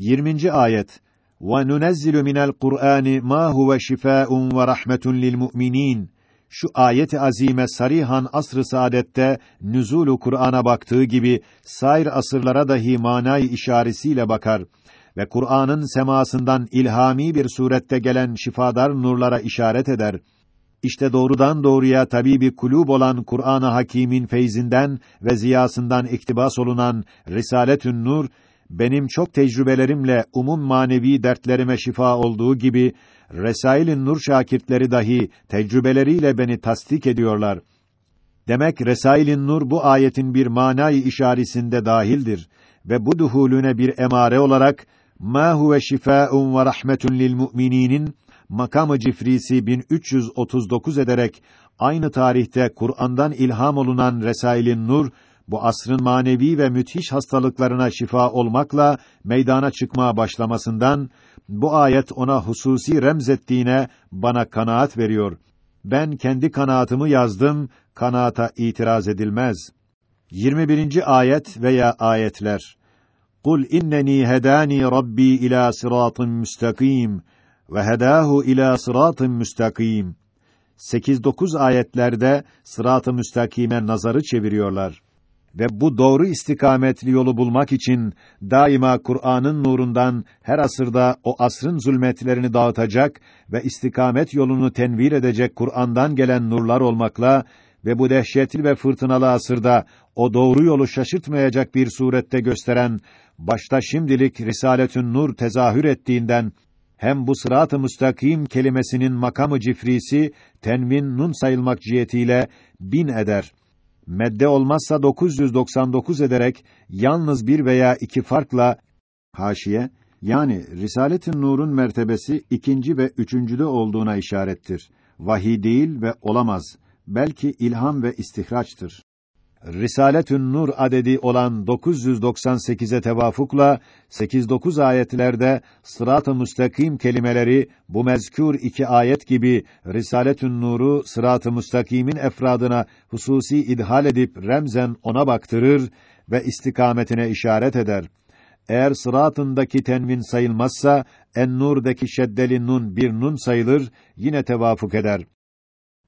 20. ayet. Ve nunezzilu minel Kur'ani ma huve şifaun ve rahmetun lil mu'minin. Şu ayet azime sarihan asr-ı saadette nüzulu Kur'an'a baktığı gibi sair asırlara dahi manay işaretiyle bakar ve Kur'an'ın semasından ilhami bir surette gelen şifadar nurlara işaret eder. İşte doğrudan doğruya tabibi kulub olan Kur'an-ı Hakîm'in feyzinden ve ziyasından iktibas olunan Risaletün Nur benim çok tecrübelerimle umum manevi dertlerime şifa olduğu gibi Resail'in Nur şakirtleri dahi tecrübeleriyle beni tasdik ediyorlar. Demek Resail'in Nur bu ayetin bir manayı işaresinde dahildir ve bu duhulüne bir emare olarak ma huve şifaun ve rahmetun lil mu'mininin makamı cifrisi 1339 ederek aynı tarihte Kur'an'dan ilham olunan Resail'in Nur bu asrın manevi ve müthiş hastalıklarına şifa olmakla meydana çıkmaya başlamasından bu ayet ona hususi remzettiğine bana kanaat veriyor. Ben kendi kanaatımı yazdım, kanaata itiraz edilmez. 21. ayet veya ayetler. Kul inneni hedani Rabbi ila sıratın müstakim ve hedahu ila sıratın müstakim. 8-9 ayetlerde sırat-ı müstakime nazarı çeviriyorlar ve bu doğru istikametli yolu bulmak için daima Kur'an'ın nurundan her asırda o asrın zulmetlerini dağıtacak ve istikamet yolunu tenvir edecek Kur'an'dan gelen nurlar olmakla ve bu dehşetli ve fırtınalı asırda o doğru yolu şaşırtmayacak bir surette gösteren başta şimdilik Risaletün Nur tezahür ettiğinden hem bu sırat-ı müstakim kelimesinin makamı cifrisi tenvin nun sayılmak cihetiyle bin eder medde olmazsa 999 ederek yalnız bir veya iki farkla haşiye yani Risalet-i Nur'un mertebesi ikinci ve üçüncüde olduğuna işarettir. Vahiy değil ve olamaz. Belki ilham ve istihraçtır. Risaletün Nur adedi olan 998'e tevafukla 8-9 ayetlerde sırat-ı müstakim kelimeleri bu mezkür iki ayet gibi Risaletün Nur'u sırat-ı müstakimin efradına hususi idhal edip remzen ona baktırır ve istikametine işaret eder. Eğer sıratındaki tenvin sayılmazsa en-nur'daki şeddeli nun bir nun sayılır, yine tevafuk eder.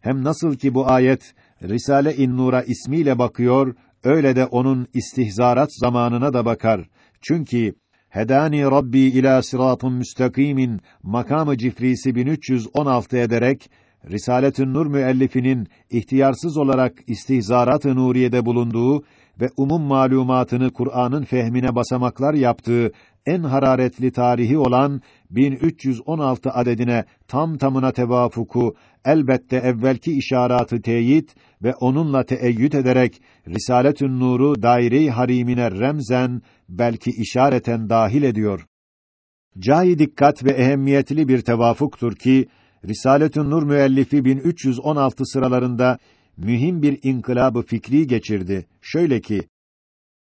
Hem nasıl ki bu ayet Risale-i Nur'a ismiyle bakıyor, öyle de onun istihzarat zamanına da bakar. Çünkü Hedani Rabbi ila sıratın müstakimin makamı cifrisi 1316 ederek Risaletün Nur müellifinin ihtiyarsız olarak istihzarat-ı nuriyede bulunduğu ve umum malumatını Kur'an'ın fehmine basamaklar yaptığı en hararetli tarihi olan 1316 adedine tam tamına tevafuku elbette evvelki işaratı teyit ve onunla teeyyüt ederek Risaletün Nur'u daire-i harimine remzen belki işareten dahil ediyor. Cahi dikkat ve ehemmiyetli bir tevafuktur ki Risaletün Nur müellifi 1316 sıralarında mühim bir inkılabı fikri geçirdi. Şöyle ki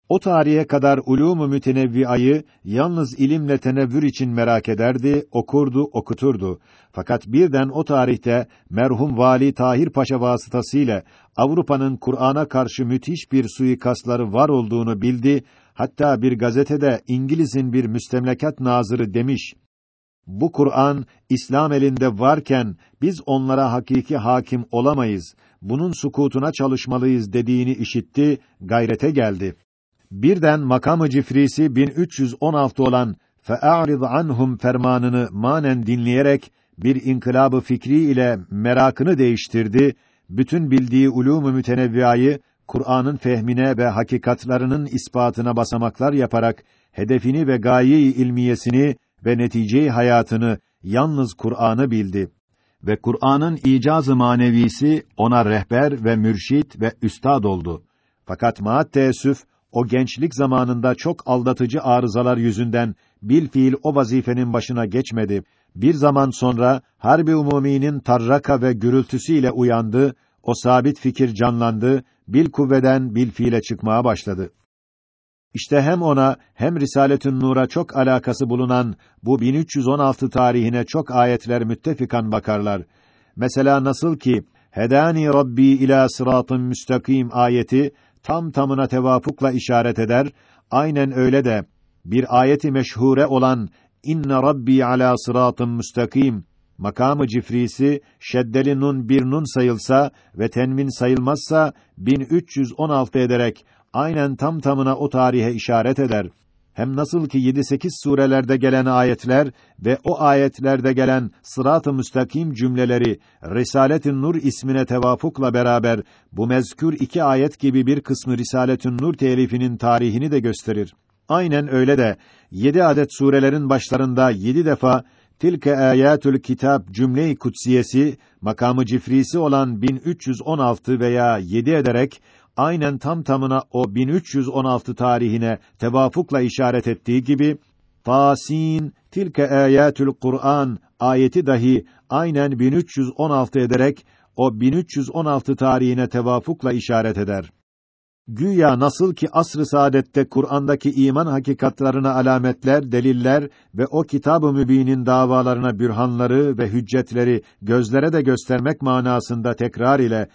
o tarihe kadar ulûm-u mütenevviayı yalnız ilimle tenevvür için merak ederdi, okurdu, okuturdu. Fakat birden o tarihte merhum Vali Tahir Paşa vasıtasıyla Avrupa'nın Kur'an'a karşı müthiş bir suikastları var olduğunu bildi. Hatta bir gazetede İngiliz'in bir müstemlekat nazırı demiş: Bu Kur'an İslam elinde varken biz onlara hakiki hakim olamayız. Bunun sukutuna çalışmalıyız dediğini işitti, gayrete geldi. Birden makamı cifrisi 1316 olan fe'arid anhum fermanını manen dinleyerek bir inkılabı fikri ile merakını değiştirdi. Bütün bildiği ulûm-u mütenevviayı Kur'an'ın fehmine ve hakikatlarının ispatına basamaklar yaparak hedefini ve gayeyi ilmiyesini ve neticeyi hayatını yalnız Kur'an'ı bildi ve Kur'an'ın icazı manevisi ona rehber ve mürşit ve üstad oldu. Fakat maat teessüf o gençlik zamanında çok aldatıcı arızalar yüzünden bil fiil o vazifenin başına geçmedi. Bir zaman sonra harbi umuminin tarraka ve gürültüsüyle uyandı, o sabit fikir canlandı, bil kuvveden bil fiile çıkmaya başladı. İşte hem ona hem Risaletün Nur'a çok alakası bulunan bu 1316 tarihine çok ayetler müttefikan bakarlar. Mesela nasıl ki Hedani Rabbi ila sıratın müstakim ayeti tam tamına tevafukla işaret eder. Aynen öyle de bir ayeti meşhure olan inne rabbi ala sıratın müstakim makamı cifrisi şeddeli nun bir nun sayılsa ve tenvin sayılmazsa 1316 ederek aynen tam tamına o tarihe işaret eder. Hem nasıl ki 7-8 surelerde gelen ayetler ve o ayetlerde gelen sırat-ı müstakim cümleleri Risalet-i Nur ismine tevafukla beraber bu mezkür iki ayet gibi bir kısmı Risalet-i Nur telifinin tarihini de gösterir. Aynen öyle de yedi adet surelerin başlarında yedi defa tilke ayatül kitap cümle-i kutsiyesi makamı cifrisi olan 1316 veya 7 ederek aynen tam tamına o 1316 tarihine tevafukla işaret ettiği gibi Tasin tilke ayatül Kur'an ayeti dahi aynen 1316 ederek o 1316 tarihine tevafukla işaret eder. Güya nasıl ki asr-ı saadette Kur'an'daki iman hakikatlarına alametler, deliller ve o kitab-ı mübinin davalarına bürhanları ve hüccetleri gözlere de göstermek manasında tekrar ile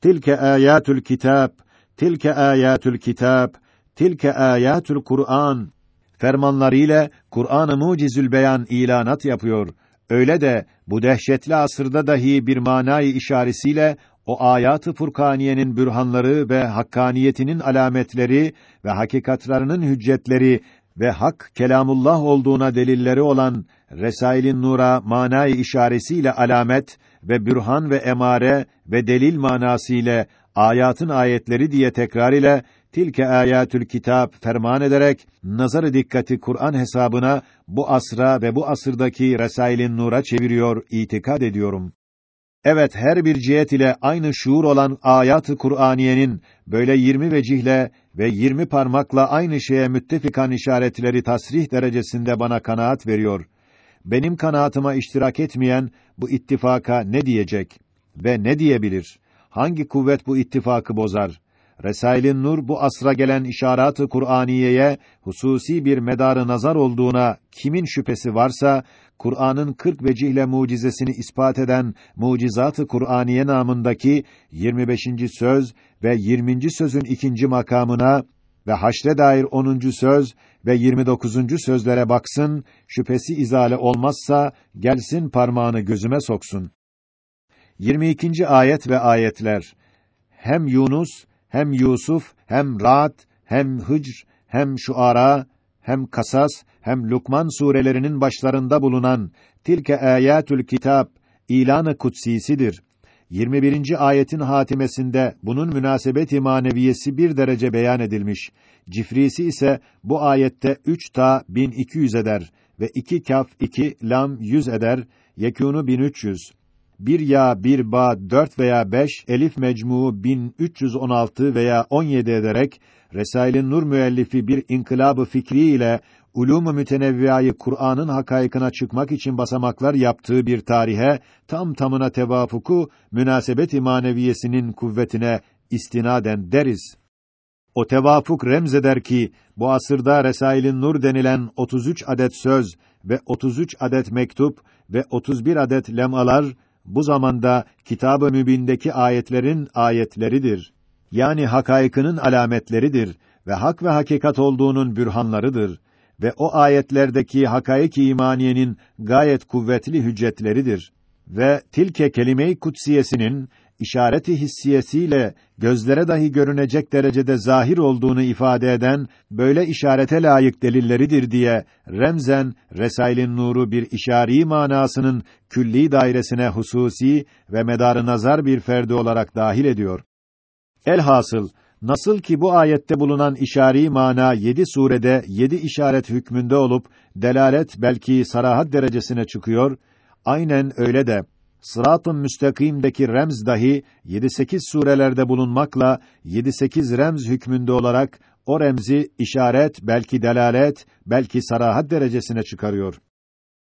tilke ayatül kitap, tilke ayatül kitap, tilke ayatül Kur'an fermanlarıyla Kur'an-ı Mucizül Beyan ilanat yapıyor. Öyle de bu dehşetli asırda dahi bir manayı işaretiyle o ayat-ı Furkaniyenin bürhanları ve hakkaniyetinin alametleri ve hakikatlarının hüccetleri ve hak kelamullah olduğuna delilleri olan Resailin Nur'a manayı işaretiyle alamet ve bürhan ve emare ve delil manası ile ayatın ayetleri diye tekrar ile tilke ayatül kitap ferman ederek nazarı dikkati Kur'an hesabına bu asra ve bu asırdaki Resailin Nur'a çeviriyor itikad ediyorum. Evet her bir cihet ile aynı şuur olan ayat-ı Kur'aniyenin böyle 20 vecihle ve 20 parmakla aynı şeye müttefikan işaretleri tasrih derecesinde bana kanaat veriyor. Benim kanaatıma iştirak etmeyen bu ittifaka ne diyecek ve ne diyebilir? Hangi kuvvet bu ittifakı bozar? Resailin Nur bu asra gelen işaret-ı Kur'aniyeye hususi bir medarı nazar olduğuna kimin şüphesi varsa Kur'an'ın 40 vecihle mucizesini ispat eden Mucizat-ı Kur'aniye namındaki 25. söz ve 20. sözün ikinci makamına ve haşre dair 10. söz ve 29. sözlere baksın, şüphesi izale olmazsa gelsin parmağını gözüme soksun. 22. ayet ve ayetler hem Yunus hem Yusuf hem Ra'd hem Hicr hem Şuara hem Kasas hem Lukman surelerinin başlarında bulunan tilke ayatül kitap ilanı kutsisidir. 21. ayetin hatimesinde bunun münasebet-i maneviyesi bir derece beyan edilmiş. Cifrisi ise bu ayette 3 ta 1200 eder ve 2 kaf 2 lam 100 eder. Yekûnu 1300 bir ya, bir ba, dört veya beş, elif mecmuu 1316 veya 17 ederek, Resail'in Nur müellifi bir inkılabı fikri ile ulûm-u mütenevviayı Kur'an'ın hakaykına çıkmak için basamaklar yaptığı bir tarihe tam tamına tevafuku münasebet-i maneviyesinin kuvvetine istinaden deriz. O tevafuk remzeder ki bu asırda Resail'in Nur denilen 33 adet söz ve 33 adet mektup ve 31 adet lemalar bu zamanda Kitab-ı Mübin'deki ayetlerin ayetleridir. Yani hakaykının alametleridir ve hak ve hakikat olduğunun bürhanlarıdır ve o ayetlerdeki hakaik imaniyenin gayet kuvvetli hüccetleridir ve tilke kelime-i kutsiyesinin işareti hissiyesiyle gözlere dahi görünecek derecede zahir olduğunu ifade eden böyle işarete layık delilleridir diye remzen Resail'in nuru bir işari manasının külli dairesine hususi ve medarı nazar bir ferdi olarak dahil ediyor. Elhasıl nasıl ki bu ayette bulunan işari mana yedi surede yedi işaret hükmünde olup delalet belki sarahat derecesine çıkıyor, aynen öyle de Sırat-ı müstakîmdeki remz dahi 7-8 surelerde bulunmakla 7-8 remz hükmünde olarak o remzi işaret, belki delalet, belki sarahat derecesine çıkarıyor.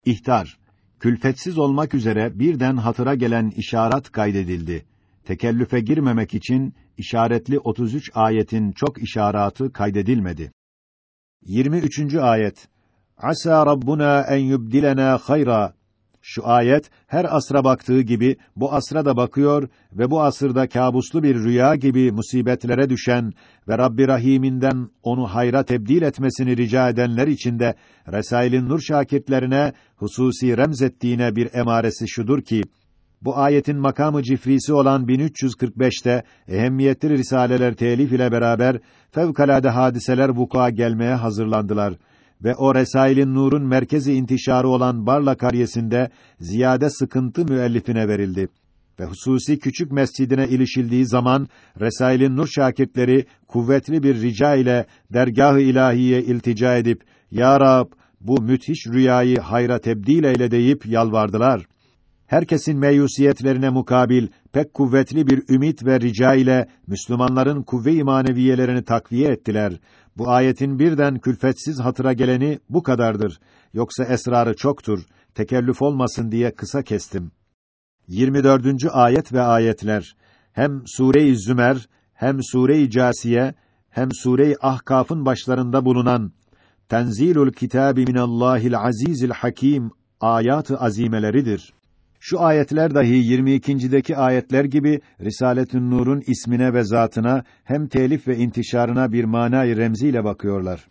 İhtar külfetsiz olmak üzere birden hatıra gelen işaret kaydedildi. Tekellüfe girmemek için işaretli 33 ayetin çok işaratı kaydedilmedi. 23. ayet Asa rabbuna en yubdilena hayra Şu ayet her asra baktığı gibi bu asra da bakıyor ve bu asırda kabuslu bir rüya gibi musibetlere düşen ve Rabbi Rahim'inden onu hayra tebdil etmesini rica edenler için de Resail'in nur şakirtlerine hususi remzettiğine bir emaresi şudur ki bu ayetin makamı cifrisi olan 1345'te ehemmiyetli risaleler telif ile beraber fevkalade hadiseler vuku'a gelmeye hazırlandılar ve o Resail'in nurun merkezi intişarı olan Barla karyesinde ziyade sıkıntı müellifine verildi ve hususi küçük mescidine ilişildiği zaman Resail'in nur şakirtleri kuvvetli bir rica ile dergâh-ı ilahiye iltica edip ya Rab bu müthiş rüyayı hayra tebdil eyle deyip yalvardılar. Herkesin meyusiyetlerine mukabil pek kuvvetli bir ümit ve rica ile Müslümanların kuvve-i maneviyelerini takviye ettiler. Bu ayetin birden külfetsiz hatıra geleni bu kadardır. Yoksa esrarı çoktur. Tekellüf olmasın diye kısa kestim. 24. ayet ve ayetler hem Sure-i Zümer hem Sure-i Câsiye hem Sure-i Ahkaf'ın başlarında bulunan Tenzilul Kitabi minallahil Azizil Hakim ayat-ı azimeleridir. Şu ayetler dahi 22.deki ayetler gibi Risaletün Nur'un ismine ve zatına hem telif ve intişarına bir manayı remziyle bakıyorlar.